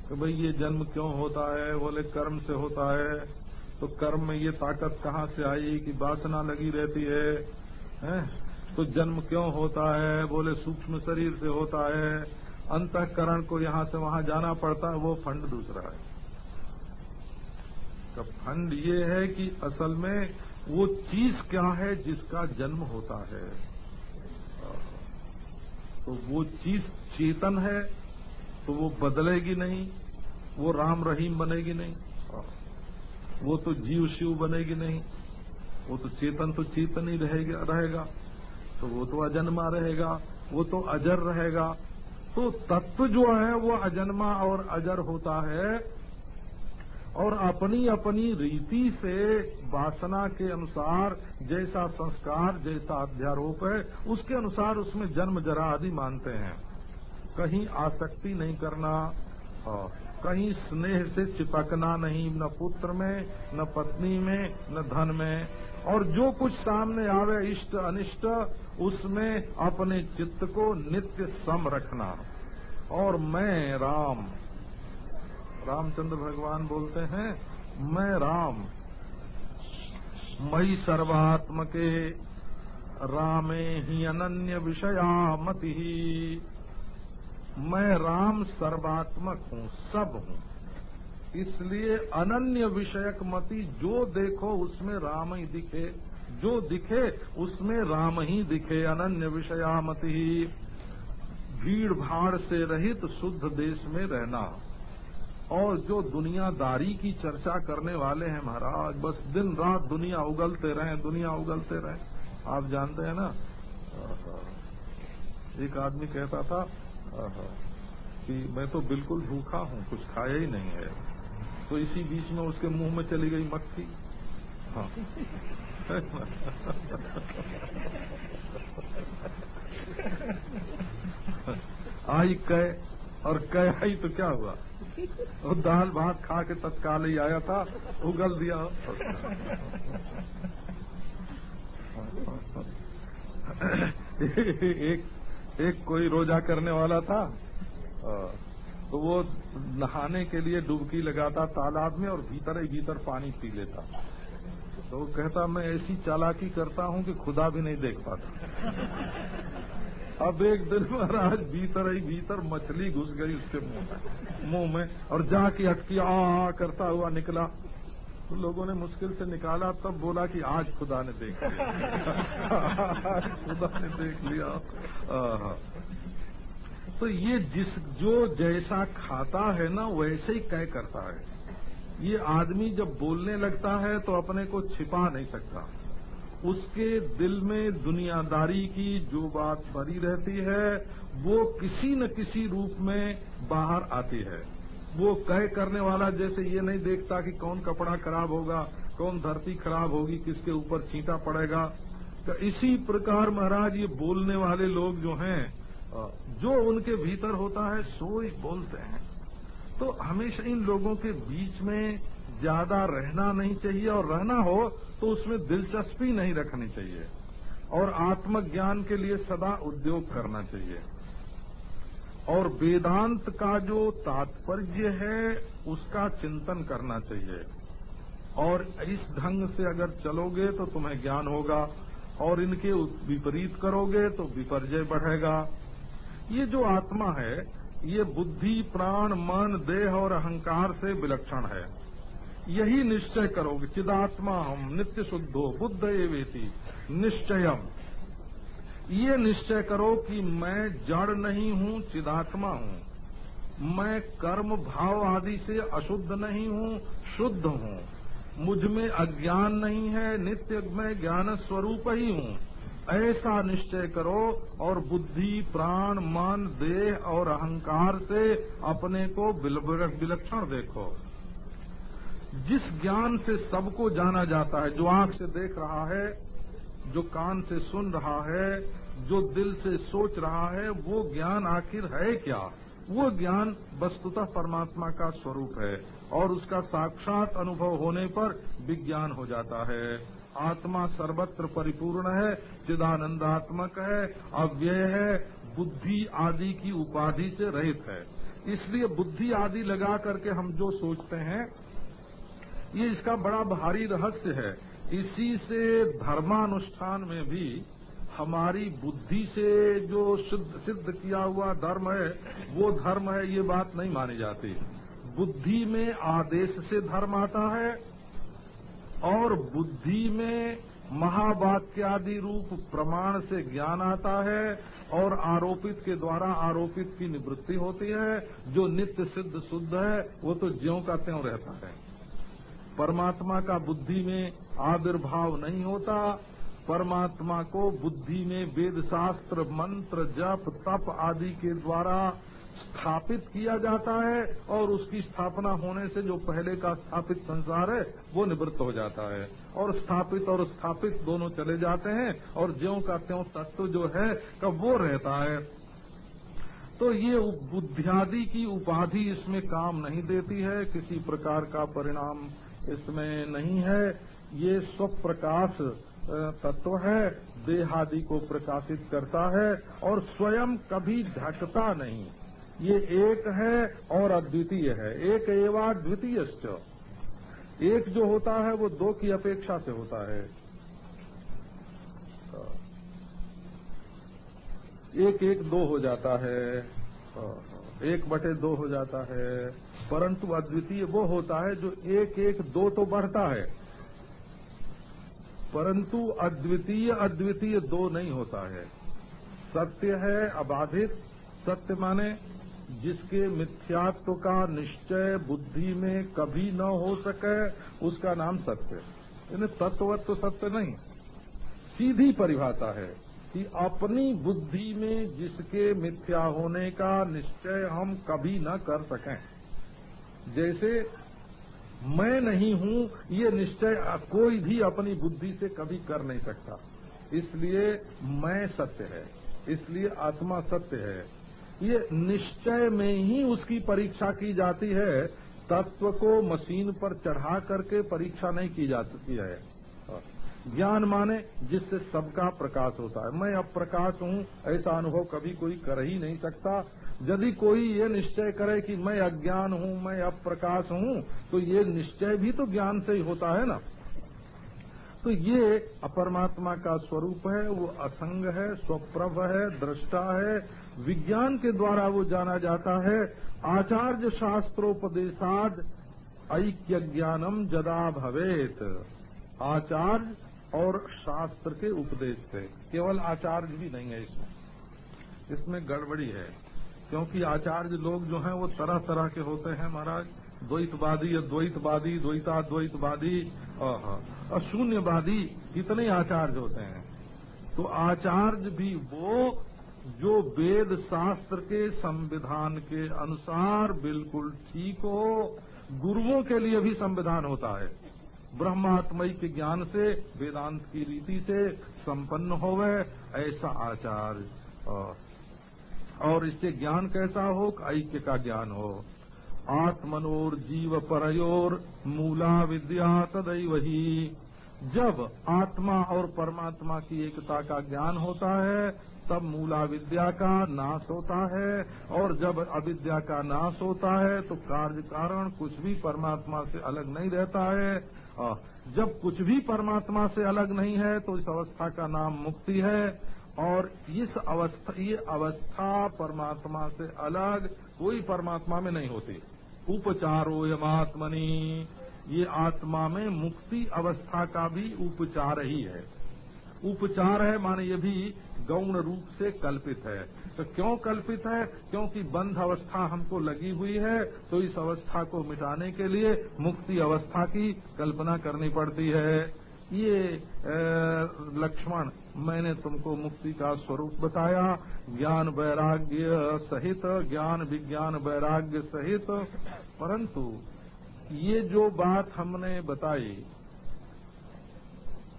कि भाई ये जन्म क्यों होता है? बोले कर्म से होता है। तो कर्म में ये ताकत कहाँ से आई कि वासना लगी रहती है, है? तो जन्म क्यों होता है? बोले सूक्ष्म शरीर से होता है। अंतकरण को यहाँ से वहाँ जाना पड़ता है वो फंड दूसरा है। तो फंड ये है कि असल में वो चीज़ क्या है जिसका जन्म होता है? तो वो चीज़ चेतन है तो वो बदलेगी नहीं वो राम रहीम बनेगी नहीं। वो तो जीव शिव बनेगी नहीं। वो तो चेतन तो चेतन ही रहेगा रहेगा। तो वो तो अजन्मा रहेगा, वो तो अजर रहेगा। तो तत्व जो है वो अजन्मा और अजर होता है और अपनी अपनी रीति से वासना के अनुसार जैसा संस्कार, जैसा अध्यारोप है, उसके अनुसार उसमें जन्म जरा आदि मानते हैं। कहीं आसक्ति नहीं करना कहीं स्नेह से चिपकना नहीं, न पुत्र में, न पत्नी में, न धन में। और जो कुछ सामने आवे, इष्ट अनिष्ट, उसमें अपने चित्त को नित्य सम रखना। और मैं राम, रामचंद्र भगवान बोलते हैं, मैं राम, मई सर्वात्म के रामे ही अनन्य विषया मति मैं राम सर्वात्मक हूँ, सब हूँ। इसलिए अनन्य विषयक मति जो देखो उसमें राम ही दिखे, जो दिखे उसमें राम ही दिखे, अनन्य विषयामति। भीड़ भाड़ से रहित शुद्ध देश में रहना। और जो दुनियादारी की चर्चा करने वाले हैं महाराज, बस दिन रात दुनिया उगलते रहे, दुनिया उगलते रहे। आप जानते हैं ना? एक आदमी कहता था कि मैं तो बिल्कुल भूखा हूँ, कुछ खाया ही नहीं है। तो इसी बीच में उसके मुँह में चली गई मक्खी। हाँ। आई कह और कह आई तो क्या हुआ? वो दाल भात खा के तत्काल ही आया था, उगल दिया। एक एक कोई रोजा करने वाला था तो वो नहाने के लिए डुबकी लगाता तालाब में और भीतर ही भीतर पानी पी लेता। तो कहता, मैं ऐसी चालाकी करता हूँ कि खुदा भी नहीं देख पाता। अब एक दिन महाराज भीतर ही भीतर मछली घुस गई उसके मुँह में मुँह में, और जाके हटकी आ करता हुआ निकला। तो लोगों ने मुश्किल से निकाला, तब बोला कि आज खुदा ने देख लिया। आज खुदा ने देख लिया। तो ये जिस, जो जैसा खाता है ना, वैसे ही कह करता है। ये आदमी जब बोलने लगता है तो अपने को छिपा नहीं सकता। उसके दिल में दुनियादारी की जो बात भरी रहती है, वो किसी न किसी रूप में बाहर आती है। वो कह करने वाला जैसे ये नहीं देखता कि कौन कपड़ा खराब होगा, कौन धरती खराब होगी, किसके ऊपर छींटा पड़ेगा। तो इसी प्रकार महाराज ये बोलने वाले लोग जो हैं जो उनके भीतर होता है, सो ही बोलते हैं। तो हमेशा इन लोगों के बीच में ज़्यादा रहना नहीं चाहिए, और रहना हो तो उसमें दिलचस्पी नहीं रखनी चाहिए। और आत्मज्ञान के लिए सदा उद्योग करना चाहिए। और वेदांत का जो तात्पर्य है, उसका चिंतन करना चाहिए। और इस ढंग से अगर चलोगे तो तुम्हें ज्ञान होगा, और इनके विपरीत करोगे तो विपर्जय बढ़ेगा। ये जो आत्मा है, ये बुद्धि, प्राण, मन, देह और अहंकार से विलक्षण है। यही निश्चय करोगे चिदात्मा हम नित्य शुद्धो बुद्ध एवेति, निश्चयम। ये निश्चय करो कि मैं जड़ नहीं हूँ चिदात्मा हूँ। मैं कर्म भाव आदि से अशुद्ध नहीं हूँ, शुद्ध हूँ। मुझमें अज्ञान नहीं है, नित्य मैं ज्ञान स्वरूप ही हूँ। ऐसा निश्चय करो और बुद्धि, प्राण, मन, देह और अहंकार से अपने को विलक्षण देखो। जिस ज्ञान से सबको जाना जाता है, जो आँख से देख रहा है जो कान से सुन रहा है, जो दिल से सोच रहा है, वो ज्ञान आखिर है क्या? वो ज्ञान वस्तुतः परमात्मा का स्वरूप है और उसका साक्षात अनुभव होने पर विज्ञान हो जाता है। आत्मा सर्वत्र परिपूर्ण है, चिदानंदात्मक है, अव्यय है, बुद्धि आदि की उपाधि से रहित है। इसलिए बुद्धि आदि लगा करके हम जो सोचते हैं, ये इसका बड़ा भारी रहस्य है। इसी से धर्मानुष्ठान में भी हमारी बुद्धि से जो सिद्ध सिद्ध किया हुआ धर्म है, वो धर्म है, ये बात नहीं मानी जाती। बुद्धि में आदेश से धर्म आता है और बुद्धि में महावाक्यादि रूप प्रमाण से ज्ञान आता है और आरोपित के द्वारा आरोपित की निवृत्ति होती है। जो नित्य सिद्ध, शुद्ध है, वो तो ज्यो का त्यों रहता है। परमात्मा का बुद्धि में आविर्भाव नहीं होता। परमात्मा को बुद्धि में वेद शास्त्र मंत्र, जप, तप आदि के द्वारा स्थापित किया जाता है और उसकी स्थापना होने से जो पहले का स्थापित संसार है, वो निवृत्त हो जाता है। और स्थापित और स्थापित दोनों चले जाते हैं और ज्यो का त्यों तत्व जो है कब वो रहता है। तो ये बुद्धियादि की उपाधि इसमें काम नहीं देती है। किसी प्रकार का परिणाम इसमें नहीं है। ये स्वप्रकाश तत्व है, देहादि को प्रकाशित करता है और स्वयं कभी ढकता नहीं। ये एक है और अद्वितीय है। एक एवा द्वितीय एक जो होता है, वो दो की अपेक्षा से होता है। एक एक दो हो जाता है। एक बटे दो हो जाता है। परंतु अद्वितीय वो होता है जो एक एक दो तो बढ़ता है। परंतु अद्वितीय अद्वितीय दो नहीं होता है। सत्य है अबाधित। सत्य माने जिसके मिथ्यात्व का निश्चय बुद्धि में कभी न हो सके, उसका नाम सत्य यानी तत्वत्व सत्य नहीं। सीधी परिभाषा है कि अपनी बुद्धि में जिसके मिथ्या होने का निश्चय हम कभी न कर सकें। जैसे मैं नहीं हूँ, ये निश्चय कोई भी अपनी बुद्धि से कभी कर नहीं सकता। इसलिए मैं सत्य है, इसलिए आत्मा सत्य है। ये निश्चय में ही उसकी परीक्षा की जाती है। तत्व को मशीन पर चढ़ा करके परीक्षा नहीं की जाती है। ज्ञान माने जिससे सबका प्रकाश होता है। मैं अब प्रकाश हूँ, ऐसा अनुभव कभी कोई कर ही नहीं सकता। यदि कोई ये निश्चय करे कि मैं अज्ञान हूँ, मैं अप्रकाश प्रकाश हूँ तो ये निश्चय भी तो ज्ञान से ही होता है ना? तो ये अपरमात्मा का स्वरूप है, वो असंग है, स्वप्रभ है, दृष्टा है। विज्ञान के द्वारा वो जाना जाता है। आचार्य शास्त्रोपदेशाद ऐक्य ज्ञानम जदा भवेत। आचार्य और शास्त्र के उपदेश से केवल आचार्य भी नहीं है इसमें। इसमें गड़बड़ी है। क्योंकि आचार्य लोग जो हैं वो तरह तरह के होते हैं, महाराज। द्वैतवादी, अद्वैतवादी, द्वैताद्वैतवादी और शून्यवादी कितने आचार्य होते हैं। तो आचार्य भी वो जो वेद शास्त्र के संविधान के अनुसार बिल्कुल ठीक हो, गुरुओं के लिए भी संविधान होता है। ब्रह्मात्मय के ज्ञान से, वेदांत की रीति से संपन्न होवे, ऐसा आचार्य और इससे ज्ञान कैसा हो? ऐक्य का ज्ञान हो। आत्मनोर जीव परयोर मूला विद्या तदैव ही। जब आत्मा और परमात्मा की एकता का ज्ञान होता है, तब मूला विद्या का नाश होता है और जब अविद्या का नाश होता है तो कार्य कारण कुछ भी परमात्मा से अलग नहीं रहता है। जब कुछ भी परमात्मा से अलग नहीं है तो इस अवस्था का नाम मुक्ति है। और इस अवस्था, ये अवस्था परमात्मा से अलग कोई परमात्मा में नहीं होती। उपचारो यमात्मनि। ये आत्मा में मुक्ति अवस्था का भी उपचार ही है। उपचार है माने ये भी गौण रूप से कल्पित है। तो क्यों कल्पित है? क्योंकि बंध अवस्था हमको लगी हुई है तो इस अवस्था को मिटाने के लिए मुक्ति अवस्था की कल्पना करनी पड़ती है। ये लक्ष्मण, मैंने तुमको मुक्ति का स्वरूप बताया। ज्ञान वैराग्य सहित, ज्ञान विज्ञान वैराग्य सहित। परंतु ये जो बात हमने बताई,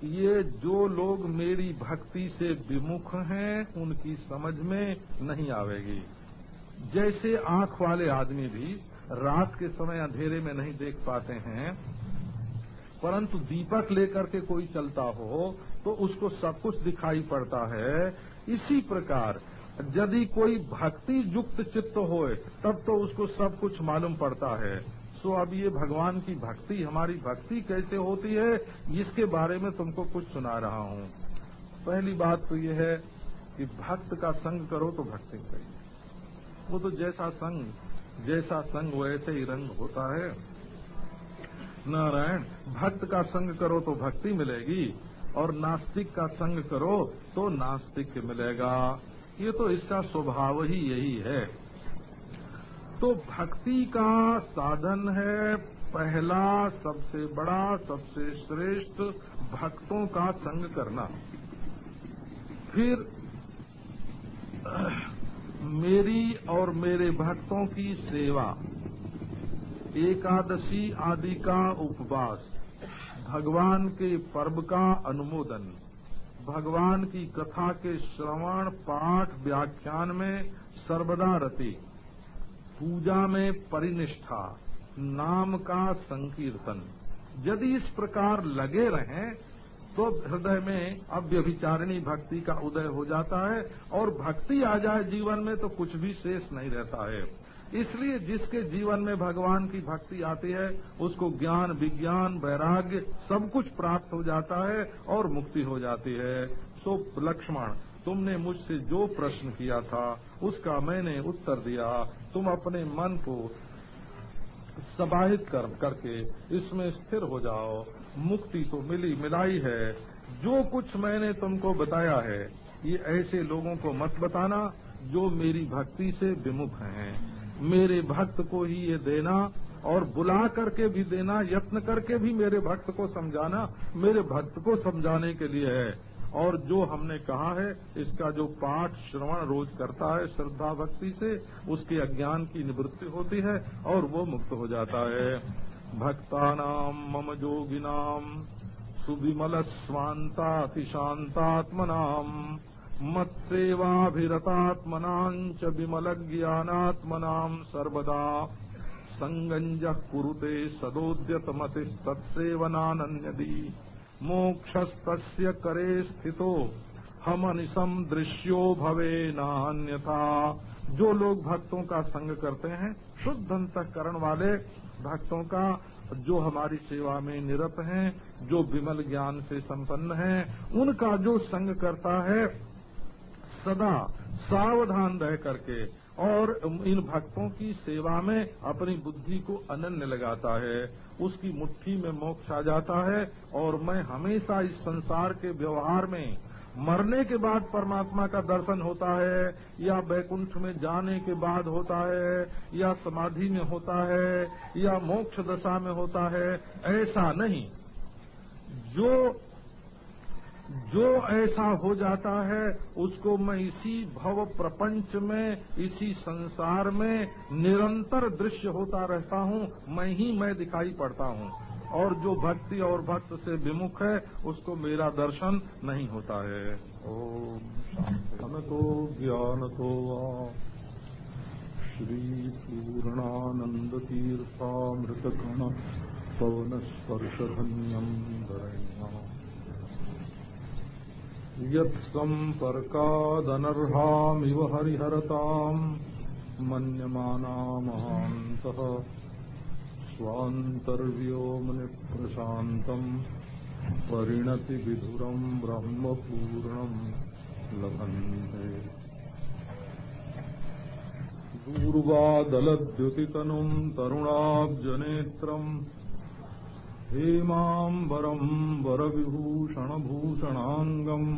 ये जो लोग मेरी भक्ति से विमुख हैं, उनकी समझ में नहीं आवेगी। जैसे आँख वाले आदमी भी रात के समय अंधेरे में नहीं देख पाते हैं परंतु दीपक लेकर के कोई चलता हो तो उसको सब कुछ दिखाई पड़ता है। इसी प्रकार, यदि कोई भक्ति युक्त चित्त होए, तब तो उसको सब कुछ मालूम पड़ता है। सो अब ये भगवान की भक्ति, हमारी भक्ति कैसे होती है, इसके बारे में तुमको कुछ सुना रहा हूँ। पहली बात तो ये है कि भक्त का संग करो तो भक्ति करिए। वो तो जैसा संग जैसा संग वैसे ही रंग होता है। नारायण, भक्त का संग करो तो भक्ति मिलेगी और नास्तिक का संग करो तो नास्तिक मिलेगा। ये तो इसका स्वभाव ही यही है। तो भक्ति का साधन है पहला सबसे बड़ा, सबसे श्रेष्ठ भक्तों का संग करना। फिर, मेरी और मेरे भक्तों की सेवा। एकादशी आदि का उपवास, भगवान के पर्व का अनुमोदन। भगवान की कथा के श्रवण पाठ व्याख्यान में सर्वदा रति। पूजा में परिनिष्ठा, नाम का संकीर्तन। यदि इस प्रकार लगे रहें तो हृदय में अव्यभिचारिणी भक्ति का उदय हो जाता है और भक्ति आ जाए जीवन में तो कुछ भी शेष नहीं रहता है। इसलिए जिसके जीवन में भगवान की भक्ति आती है, उसको ज्ञान, विज्ञान, वैराग्य सब कुछ प्राप्त हो जाता है और मुक्ति हो जाती है। सो लक्ष्मण, तुमने मुझसे जो प्रश्न किया था, उसका मैंने उत्तर दिया। तुम अपने मन को समाहित कर, करके इसमें स्थिर हो जाओ। मुक्ति तो मिली, मिलाई है। जो कुछ मैंने तुमको बताया है, ये ऐसे लोगों को मत बताना जो मेरी भक्ति से विमुख हैं। मेरे भक्त को ही ये देना और बुला करके भी देना, यत्न करके भी मेरे भक्त को समझाना, मेरे भक्त को समझाने के लिए है। और जो हमने कहा है, इसका जो पाठ श्रवण रोज करता है श्रद्धा भक्ति से, उसके अज्ञान की निवृत्ति होती है और वो मुक्त हो जाता है। भक्ता नाम मम जोगिनाम सुविमल स्वांतातिशांतात्मनाम मत्सेवाभिरतात्मनाञ्च विमलज्ञानात्मनाम् सर्वदा सङ्गञ्जः कुरुते सदोद्यतमतिस्तत्सेवनानन्यदी। मोक्षस्त करे स्थितो हम अनिशम दृश्यो भवे नान्यथा जो लोग भक्तों का संग करते हैं, शुद्ध अंतकरण वाले भक्तों का जो हमारी सेवा में निरत हैं, जो विमल ज्ञान से संपन्न हैं, उनका जो संग करता है सदा सावधान रह करके और इन भक्तों की सेवा में अपनी बुद्धि को अनन्य लगाता है। उसकी मुट्ठी में मोक्ष आ जाता है और मैं हमेशा इस संसार के व्यवहार में मरने के बाद परमात्मा का दर्शन होता है, या बैकुंठ में जाने के बाद होता है, या समाधि में होता है, या मोक्ष दशा में होता है, ऐसा नहीं। जो जो ऐसा हो जाता है, उसको मैं इसी भव प्रपंच में, इसी संसार में निरंतर दृश्य होता रहता हूँ, मैं ही मैं दिखाई पड़ता हूँ। और जो भक्ति और भक्त से विमुख है, उसको मेरा दर्शन नहीं होता है। ओम तो ज्ञान तो श्री पूर्णानंद तीर्थामृतगण पवन स्पर्श धन्यम यत्सम्पर्कादनर्हामिव हरिहरताम् मन्यमानामहान्तः स्वान्तर्व्योमनिप्रशान्तम् परिणति विधुरम् ब्रह्मपूर्णम् लभन्ते। दूर्वादलद्युतितनुम् तरुणाब्जनेत्रम् हेमाम्बरम् वरविभूषणभूषणाङ्गम्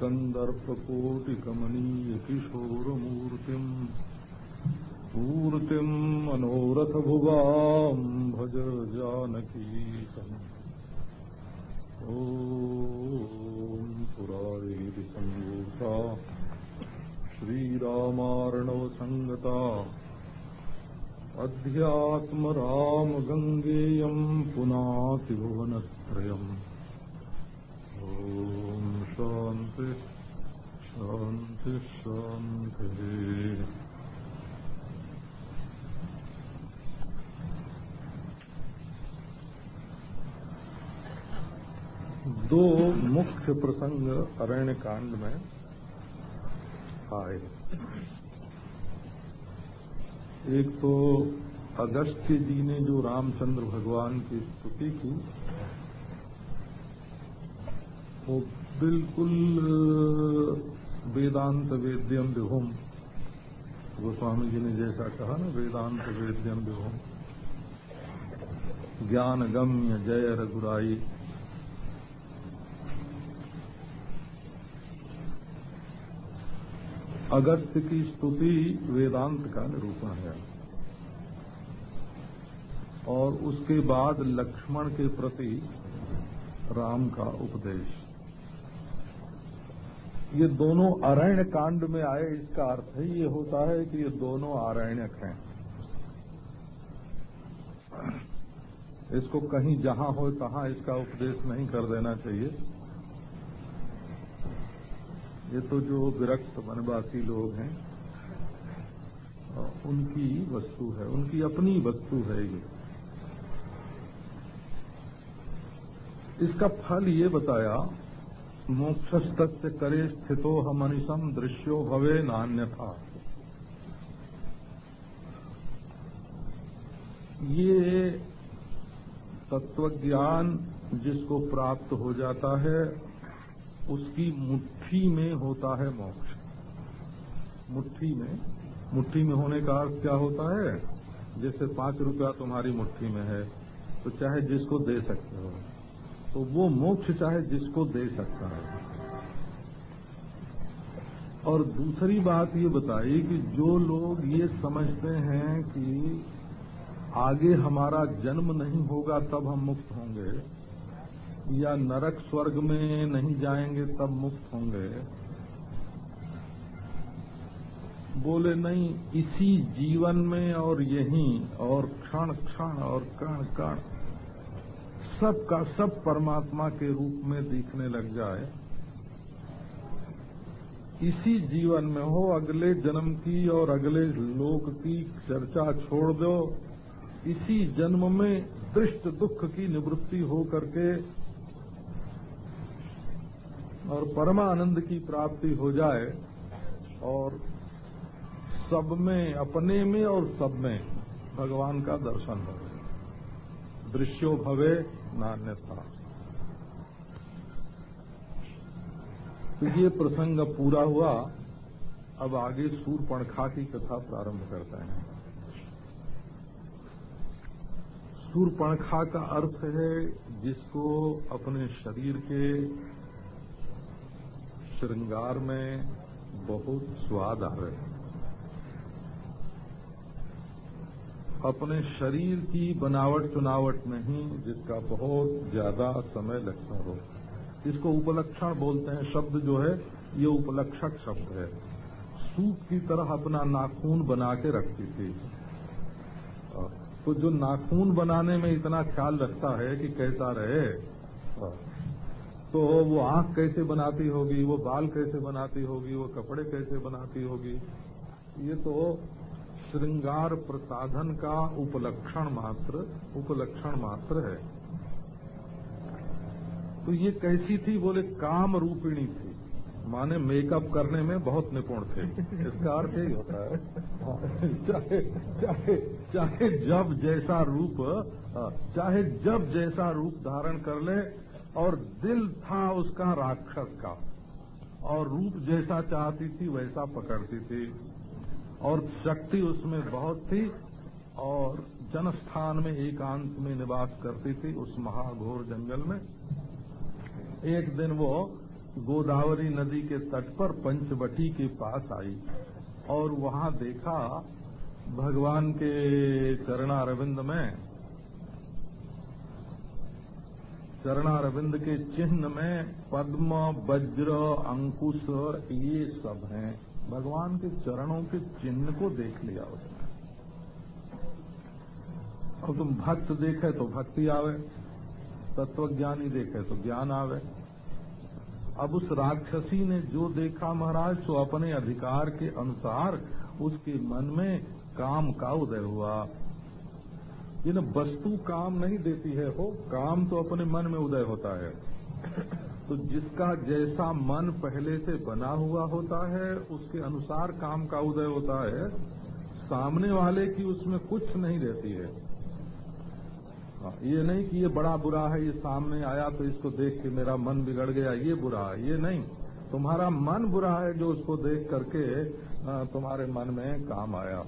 कन्दर्पकोटिकमनीयकिशोरमूर्तिम् मूर्तिम् मनोरथभुवाम् भज जानकीतम्। ॐ अध्यात्मरामगङ्गेयम् पुनाति भुवनत्रयम् ॐ शान्ति शान्ति शान्तिः। दो मुख्य प्रसंग अरण्य कांड में आए एक तो अगस्त्य जी ने जो रामचंद्र भगवान की स्तुति की, वो बिल्कुल वेदांत वेद्यम विभुम। गोस्वामी जी ने जैसा कहा ना, वेदांत वेद्यम विभुम। ज्ञान गम्य जय रघुराई। अगस्त्य की स्तुति वेदांत का निरूपण है। और उसके बाद लक्ष्मण के प्रति राम का उपदेश। ये दोनों अरण्य कांड में आए, इसका अर्थ ही ये होता है कि ये दोनों आरण्यक हैं। इसको कहीं जहाँ हो, तहां इसका उपदेश नहीं कर देना चाहिए। ये तो जो विरक्त वनवासी लोग हैं उनकी वस्तु है, उनकी अपनी वस्तु है ये। इसका फल ये बताया मोक्षस्त करे स्थितो हम अनिशम दृश्यो भवे नान्य था ये तत्वज्ञान जिसको प्राप्त हो जाता है उसकी मुट्ठी में होता है मोक्ष। मुट्ठी में मुट्ठी में होने का अर्थ क्या होता है? जैसे पाँच रुपया तुम्हारी मुट्ठी में है तो चाहे जिसको दे सकते हो। तो वो मोक्ष चाहे जिसको दे सकता है। और दूसरी बात ये बताई कि जो लोग ये समझते हैं कि आगे हमारा जन्म नहीं होगा, तब हम मुक्त होंगे या नरक स्वर्ग में नहीं जाएँगे, तब मुक्त होंगे। बोले, नहीं, इसी जीवन में और यही, और क्षण क्षण, और कण कण सब का सब परमात्मा के रूप में दिखने लग जाए। इसी जीवन में हो, अगले जन्म की और अगले लोक की चर्चा छोड़ दो। इसी जन्म में दृष्ट दुख की निवृत्ति हो करके और परमानंद की प्राप्ति हो जाए और सब में, अपने में और सब में भगवान का दर्शन हो दृश्यो भवे नान्यथा। तो ये प्रसंग पूरा हुआ। अब आगे सूरपणखा की कथा प्रारंभ करते हैं। सूरपणखा का अर्थ है जिसको अपने शरीर के श्रृंगार में बहुत स्वाद आवे अपने शरीर की बनावट चुनावट में ही जिसका बहुत ज़्यादा समय लगता हो। इसको उपलक्षण बोलते हैं शब्द जो है, ये उपलक्षक शब्द है। सूप की तरह अपना नाखून बना के रखती थी। तो जो नाखून बनाने में इतना ख्याल रखता है कि कैसा रहे तो वो आँख कैसे बनाती होगी, वो बाल कैसे बनाती होगी, वो कपड़े कैसे बनाती होगी? ये तो श्रृंगार प्रसाधन का उपलक्षण मात्र उपलक्षण मात्र है। तो ये कैसी थी? बोले, काम रूपिणी थी। माने मेकअप करने में बहुत निपुण थे। इसका अर्थ यही होता है। चाहे चाहे चाहे जब जैसा रूप चाहे जब जैसा रूप धारण कर ले और दिल था उसका राक्षस का। और रूप जैसा चाहती थी, वैसा पकड़ती थी। और शक्ति उसमें बहुत थी और जनस्थान में एकांत में निवास करती थी उस महाघोर जंगल में। एक दिन वो गोदावरी नदी के तट पर पंचवटी के पास आई और वहाँ देखा भगवान के चरणारविंद में चरणारविंद के चिन्ह में पद्म, वज्र, अंकुश ये सब हैं। भगवान के चरणों के चिन्ह को देख लिया उसने। अब तुम भक्त देखे तो भक्ति आवे, तत्वज्ञानी देखे तो ज्ञान आवे। अब उस राक्षसी ने जो देखा महाराज तो अपने अधिकार के अनुसार उसके मन में काम का उदय हुआ। ये न वस्तु काम नहीं देती है हो काम तो अपने मन में उदय होता है। तो जिसका जैसा मन पहले से बना हुआ होता है उसके अनुसार काम का उदय होता है। सामने वाले की उसमें कुछ नहीं रहती है। हाँ, ये नहीं कि ये बड़ा बुरा है ये सामने आया तो इसको देख के मेरा मन बिगड़ गया ये बुरा है ये नहीं। तुम्हारा मन बुरा है जो उसको देख करके तुम्हारे मन में काम आया।